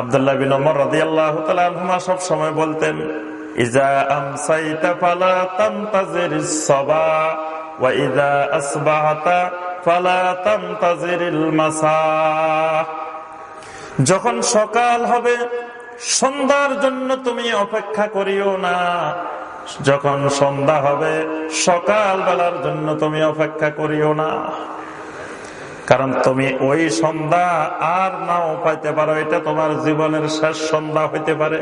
আবদুল্লাহ বিন ওমর তাআলা আনহুমা সব সময় বলতেন, ইজা সাবা ইজা আসবাহাতা ফালা মাসা। যখন সকাল হবে, সন্ধ্যার জন্য তুমি অপেক্ষা করিও না। যখন সন্ধ্যা হবে, সকাল বেলার জন্য তুমি অপেক্ষা করিও না। কারণ তুমি ওই সন্ধ্যা আর নাও পাইতে পারো, এটা তোমার জীবনের শেষ সন্ধ্যা হইতে পারে।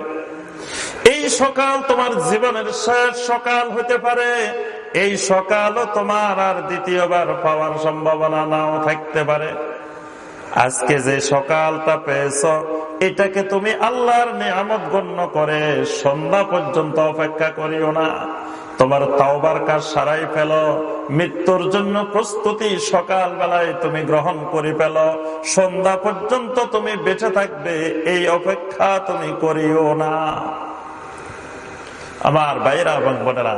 এই সকাল তোমার জীবনের শেষ সকাল হইতে পারে। এই সকালও তোমার আর দ্বিতীয়বার পাওয়ার সম্ভাবনা নাও থাকতে পারে। আজকে যে সকালটা পেয়েছ, এটাকে তুমি আল্লাহর নিয়ামত গণ্য করে সন্ধ্যা পর্যন্ত অপেক্ষা করিও না। তোমার তাওবার কাজ সারাই ফেল। মৃত্যুর জন্য প্রস্তুতি সকাল বেলায় তুমি গ্রহণ করে ফেল। সন্ধ্যা পর্যন্ত তুমি বেঁচে থাকবে, এই অপেক্ষা তুমি করিও না। আমার বাইরা এবং বোনেরা,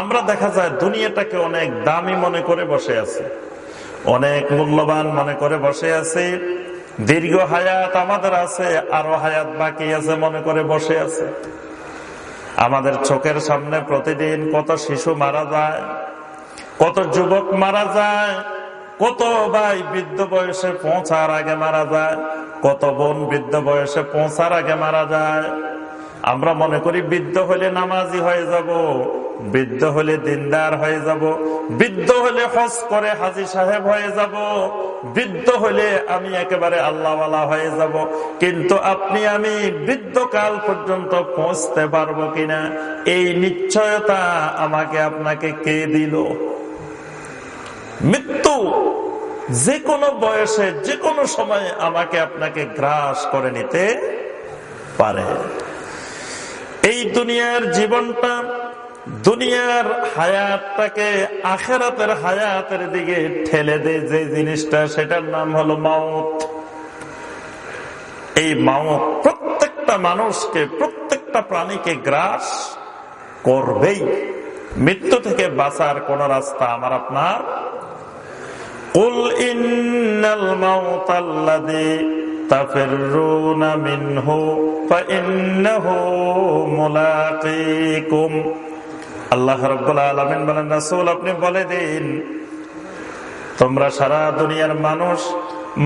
আমরা দেখা যায় দুনিয়াটাকে অনেক দামি মনে করে বসে আছে। অনেক মূল্যবান মনে করে বসে আছে। দীর্ঘ হায়াত আমাদের আছে, আরও হায়াত বাকি আছে মনে করে বসে আছে। আমাদের চোখের সামনে প্রতিদিন কত শিশু মারা যায়, কত যুবক মারা যায়, কত ভাই বৃদ্ধ বয়সে পৌঁছার আগে মারা যায়, কত বোন বৃদ্ধ বয়সে পৌঁছার আগে মারা যায়। আমরা মনে করি বৃদ্ধ হলে নামাজি হয়ে যাব বৃদ্ধ হলে দিনদার হয়ে যাব, বৃদ্ধ হলে হজ করে হাজি সাহেব হয়ে যাব, বৃদ্ধ হলে আমি একেবারে আল্লাহওয়ালা হয়ে যাব। কিন্তু আপনি, আমি বৃদ্ধকাল পর্যন্ত পৌঁছতে পারব কিনা, এই নিশ্চয়তা আমাকে আপনাকে কে দিল? মৃত্যু যে কোনো বয়সে, যে কোনো সময় আমাকে আপনাকে গ্রাস করে নিতে পারে। এই দুনিয়ার জীবনটা দুনিয়ার হায়াতটাকে আখেরাতের হায়াতের দিকে ঠেলে দেয় যে জিনিসটা সেটার নাম হলো মাউত। এই মাউত প্রত্যেকটা মানুষকে, প্রত্যেকটা প্রাণীকে গ্রাস করবেই। মৃত্যু থেকে বাঁচার কোন রাস্তা আমার আপনার? কুল ইন্নাল মাউত আল্লাদি তাফিরুনা মিনহু, ফা ইন্নাহু মুলাকিকুম। আল্লাহ রব্বুল বলেন, রাসুল আপনি বলে দিন, তোমরা সারা দুনিয়ার মানুষ,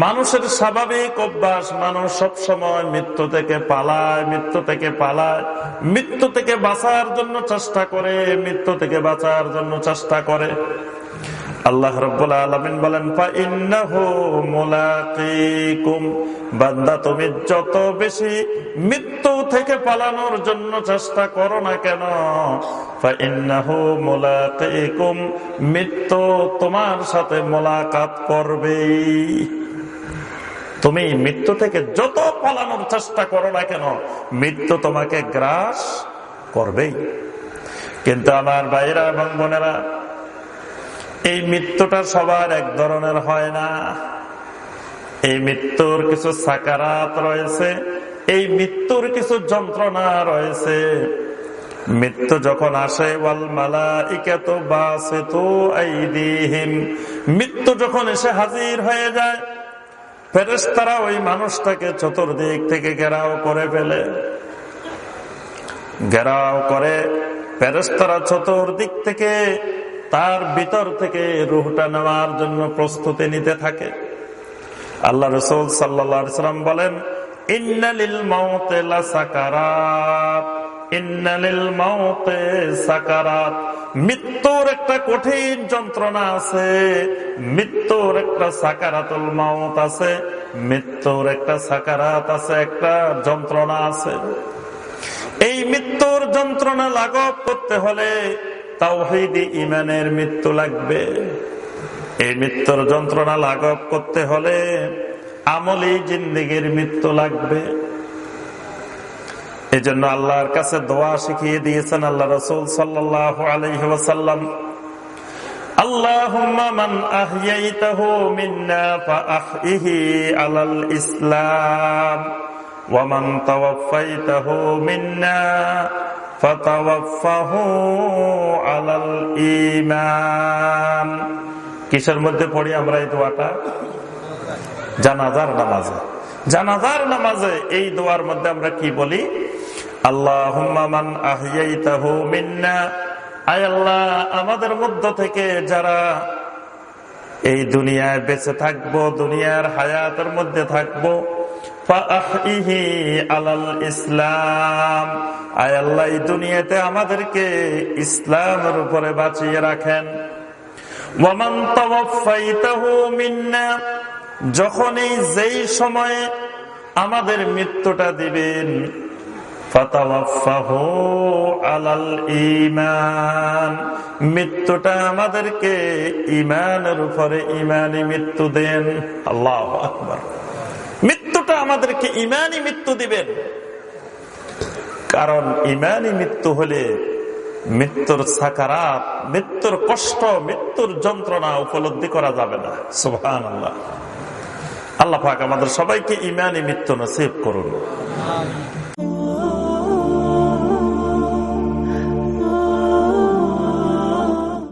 মানুষের স্বাভাবিক অভ্যাস, মানুষ সব সময় মৃত্যু থেকে পালায়, মৃত্যু থেকে পালায়, মৃত্যু থেকে বাঁচার জন্য চেষ্টা করে, মৃত্যু থেকে বাঁচার জন্য চেষ্টা করে। আল্লাহ রব্বুল আলমিন বলেন বান্দা, তুমি যত বেশি মৃত্যু থেকে পালানোর জন্য চেষ্টা করো না কেন মৃত্যু তোমার সাথে মোলাকাত করবে তুমি মৃত্যু থেকে যত পালানোর চেষ্টা করো না কেন, মৃত্যু তোমাকে গ্রাস করবেই। কিন্তু আমার বাইরা এবং বোনেরা এই মৃত্যুটা সবার এক ধরনের হয় না। এই মৃত্যুর কিছু সাকারাত রয়েছে, এই মৃত্যুর কিছু যন্ত্রণা রয়েছে। মৃত্যু যখন আসে মৃত্যু যখন এসে হাজির হয়ে যায় ফেরেস্তারা ওই মানুষটাকে চতুর্দিক থেকে ঘেরাও করে ফেলে। ঘেরাও করে ফেরেস্তারা চতুর্দিক থেকে তার ভিতর থেকে রুহটা নেওয়ার জন্য প্রস্তুতি নিতে থাকে। আল্লাহ রসুল সাল্লাম বলেন ইন্নালিল মাউতে সাকারাত ইন্নালিল মাউতে সাকারাত, মৃত্যুর একটা কঠিন যন্ত্রণা আছে, মৃত্যুর একটা সাকারাতুল মাউত আছে, মৃত্যুর একটা সাকারাত আছে, একটা যন্ত্রণা আছে। এই মৃত্যুর যন্ত্রণা লাঘব করতে হলে তাওহিদি ইমানের মৃত্যু লাগবে। এই মৃত্যুর যন্ত্রণা লাঘব করতে হলে আমলি জিন্দিগির মৃত্যু লাগবে। এই জন্য আল্লাহর কাছে দোয়া শিখিয়ে দিয়েছেন আল্লাহ রসুল সাল্লাম আল্লাহ ইসলাম। আলাল ইমান কিসের মধ্যে পড়ি আমরা এই দোয়াটা? জানাজার নামাজে। জানাজার নামাজে এই দোয়ার মধ্যে আমরা কি বলি? আল্লাহ আল্লাহ, আমাদের মধ্য থেকে যারা এই দুনিয়ায় বেঁচে থাকব, দুনিয়ার হায়াতের মধ্যে থাকব আলাল ইসলাম। আয় আল্লাহ, এই দুনিয়াতে আমাদেরকে ইসলামের উপরে বাঁচিয়ে রাখেন। ওমান মিন্না, যখনই যেই সময়ে আমাদের মৃত্যুটা দিবেন আলাল ইমান মৃত্যুটা আমাদেরকে ইমানের উপরে ইমানি মৃত্যু দেন। আল্লাহ আকবর। আমাদেরকে ইমানই মৃত্যু দিবেন। কারণ ইমানই মৃত্যু হলে মৃত্যুর সাকারাত, মৃত্যুর কষ্ট, মৃত্যুর যন্ত্রণা উপলব্ধি করা যাবে না। সুহান আল্লাহ আল্লাহ পাক আমাদের সবাইকে ইমানই মৃত্যু নসিব করুন।